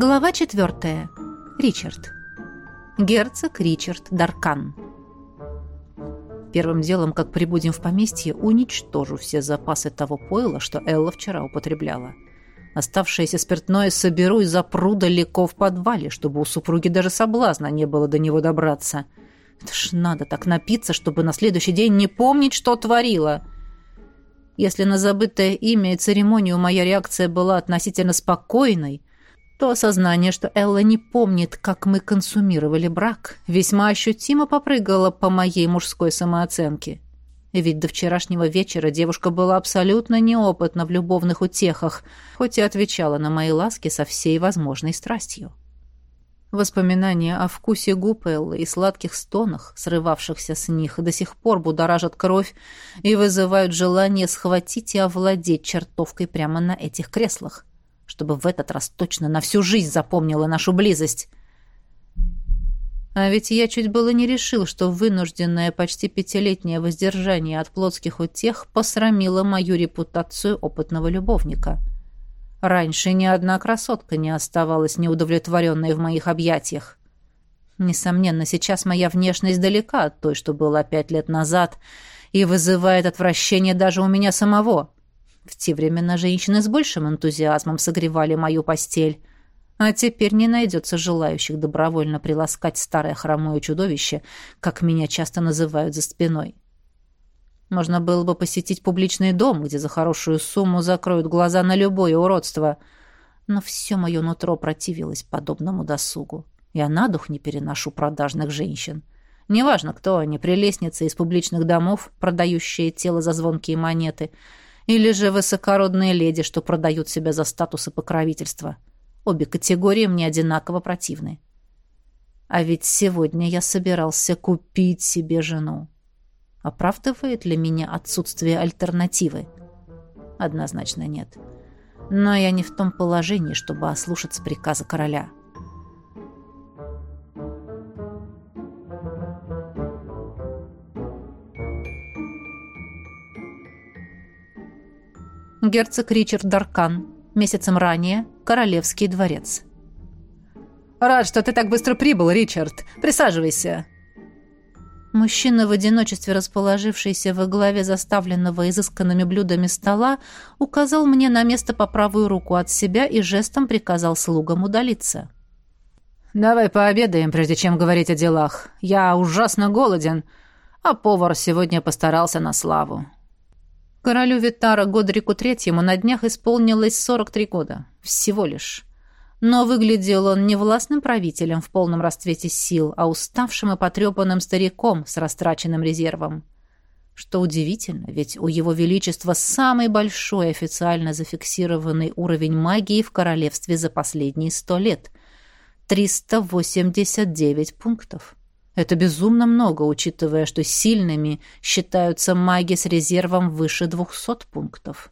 Глава четвертая. Ричард. Герцог Ричард Даркан. Первым делом, как прибудем в поместье, уничтожу все запасы того пойла, что Элла вчера употребляла. Оставшееся спиртное соберу и запру далеко в подвале, чтобы у супруги даже соблазна не было до него добраться. Это ж надо так напиться, чтобы на следующий день не помнить, что творила. Если на забытое имя и церемонию моя реакция была относительно спокойной, то осознание, что Элла не помнит, как мы консумировали брак, весьма ощутимо попрыгало по моей мужской самооценке. Ведь до вчерашнего вечера девушка была абсолютно неопытна в любовных утехах, хоть и отвечала на мои ласки со всей возможной страстью. Воспоминания о вкусе губ Эллы и сладких стонах, срывавшихся с них, до сих пор будоражат кровь и вызывают желание схватить и овладеть чертовкой прямо на этих креслах чтобы в этот раз точно на всю жизнь запомнила нашу близость. А ведь я чуть было не решил, что вынужденное почти пятилетнее воздержание от плотских утех посрамило мою репутацию опытного любовника. Раньше ни одна красотка не оставалась неудовлетворенной в моих объятиях. Несомненно, сейчас моя внешность далека от той, что была пять лет назад, и вызывает отвращение даже у меня самого. В те времена женщины с большим энтузиазмом согревали мою постель. А теперь не найдется желающих добровольно приласкать старое хромое чудовище, как меня часто называют за спиной. Можно было бы посетить публичный дом, где за хорошую сумму закроют глаза на любое уродство. Но все мое нутро противилось подобному досугу. Я на дух не переношу продажных женщин. Неважно, кто они, прелестницы из публичных домов, продающие тело за звонкие монеты — или же высокородные леди, что продают себя за статус и покровительство. Обе категории мне одинаково противны. А ведь сегодня я собирался купить себе жену. Оправдывает ли меня отсутствие альтернативы? Однозначно нет. Но я не в том положении, чтобы ослушаться приказа короля. Герцог Ричард Даркан. Месяцем ранее Королевский дворец. «Рад, что ты так быстро прибыл, Ричард. Присаживайся». Мужчина, в одиночестве расположившийся во главе заставленного изысканными блюдами стола, указал мне на место по правую руку от себя и жестом приказал слугам удалиться. «Давай пообедаем, прежде чем говорить о делах. Я ужасно голоден, а повар сегодня постарался на славу. Королю Витара Годрику Третьему на днях исполнилось 43 года. Всего лишь. Но выглядел он не властным правителем в полном расцвете сил, а уставшим и потрепанным стариком с растраченным резервом. Что удивительно, ведь у его величества самый большой официально зафиксированный уровень магии в королевстве за последние сто лет — 389 пунктов. Это безумно много, учитывая, что сильными считаются маги с резервом выше 200 пунктов.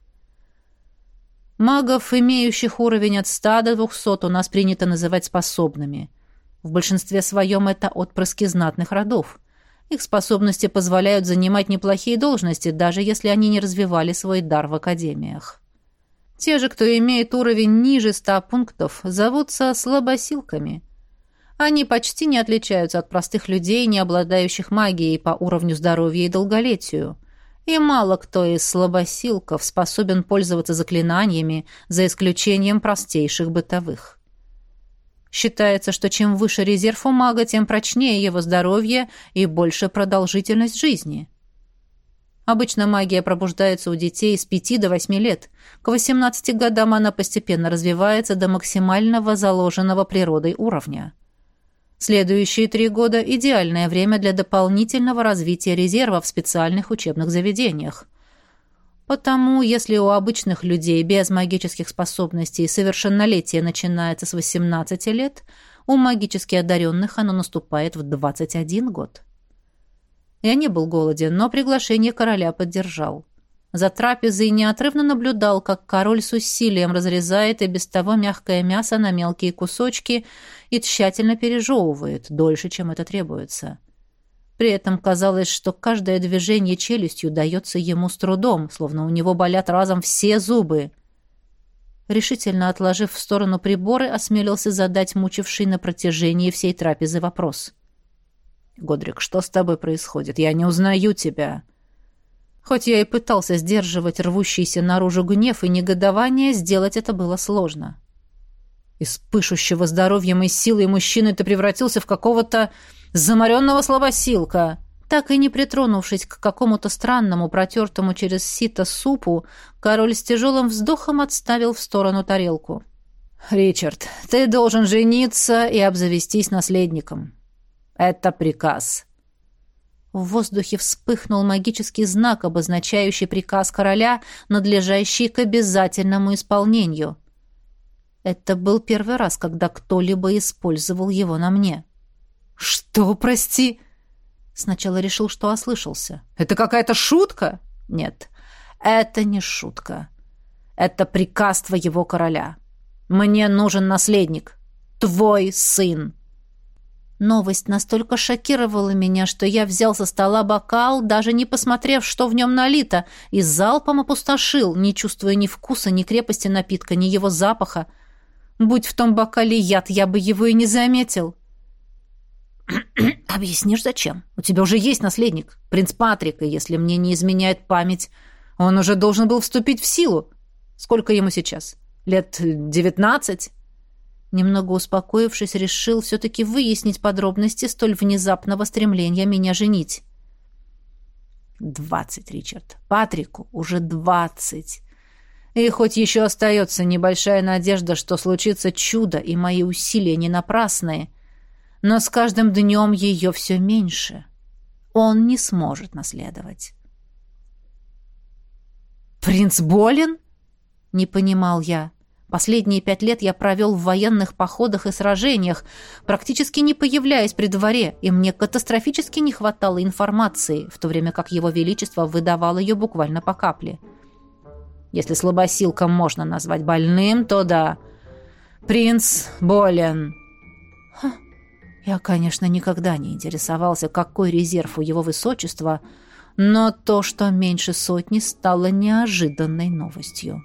Магов, имеющих уровень от 100 до 200, у нас принято называть способными. В большинстве своем это отпрыски знатных родов. Их способности позволяют занимать неплохие должности, даже если они не развивали свой дар в академиях. Те же, кто имеет уровень ниже 100 пунктов, зовутся слабосилками – они почти не отличаются от простых людей, не обладающих магией по уровню здоровья и долголетию. И мало кто из слабосилков способен пользоваться заклинаниями, за исключением простейших бытовых. Считается, что чем выше резерв у мага, тем прочнее его здоровье и больше продолжительность жизни. Обычно магия пробуждается у детей с 5 до 8 лет. К 18 годам она постепенно развивается до максимального заложенного природой уровня. Следующие три года – идеальное время для дополнительного развития резерва в специальных учебных заведениях. Потому, если у обычных людей без магических способностей совершеннолетие начинается с 18 лет, у магически одаренных оно наступает в 21 год. Я не был голоден, но приглашение короля поддержал. За трапезой неотрывно наблюдал, как король с усилием разрезает и без того мягкое мясо на мелкие кусочки и тщательно пережевывает, дольше, чем это требуется. При этом казалось, что каждое движение челюстью дается ему с трудом, словно у него болят разом все зубы. решительно отложив в сторону приборы, осмелился задать мучивший на протяжении всей трапезы вопрос. «Годрик, что с тобой происходит? Я не узнаю тебя». Хоть я и пытался сдерживать рвущийся наружу гнев и негодование, сделать это было сложно. Из пышущего здоровьем и силой мужчины ты превратился в какого-то заморенного слабосилка. Так и не притронувшись к какому-то странному, протертому через сито супу, король с тяжелым вздохом отставил в сторону тарелку. «Ричард, ты должен жениться и обзавестись наследником. Это приказ». В воздухе вспыхнул магический знак, обозначающий приказ короля, надлежащий к обязательному исполнению. Это был первый раз, когда кто-либо использовал его на мне. «Что, прости?» Сначала решил, что ослышался. «Это какая-то шутка?» «Нет, это не шутка. Это приказ твоего короля. Мне нужен наследник. Твой сын». Новость настолько шокировала меня, что я взял со стола бокал, даже не посмотрев, что в нем налито, и залпом опустошил, не чувствуя ни вкуса, ни крепости напитка, ни его запаха. Будь в том бокале яд, я бы его и не заметил. «Объяснишь, зачем? У тебя уже есть наследник, принц Патрик, и если мне не изменяет память, он уже должен был вступить в силу. Сколько ему сейчас? Лет девятнадцать?» Немного успокоившись, решил все-таки выяснить подробности столь внезапного стремления меня женить. «Двадцать, Ричард. Патрику уже двадцать. И хоть еще остается небольшая надежда, что случится чудо, и мои усилия не напрасные, но с каждым днем ее все меньше. Он не сможет наследовать. «Принц болен?» — не понимал я. Последние пять лет я провел в военных походах и сражениях, практически не появляясь при дворе, и мне катастрофически не хватало информации, в то время как его величество выдавал ее буквально по капле. Если слабосилком можно назвать больным, то да. Принц болен. Ха. Я, конечно, никогда не интересовался, какой резерв у его высочества, но то, что меньше сотни, стало неожиданной новостью.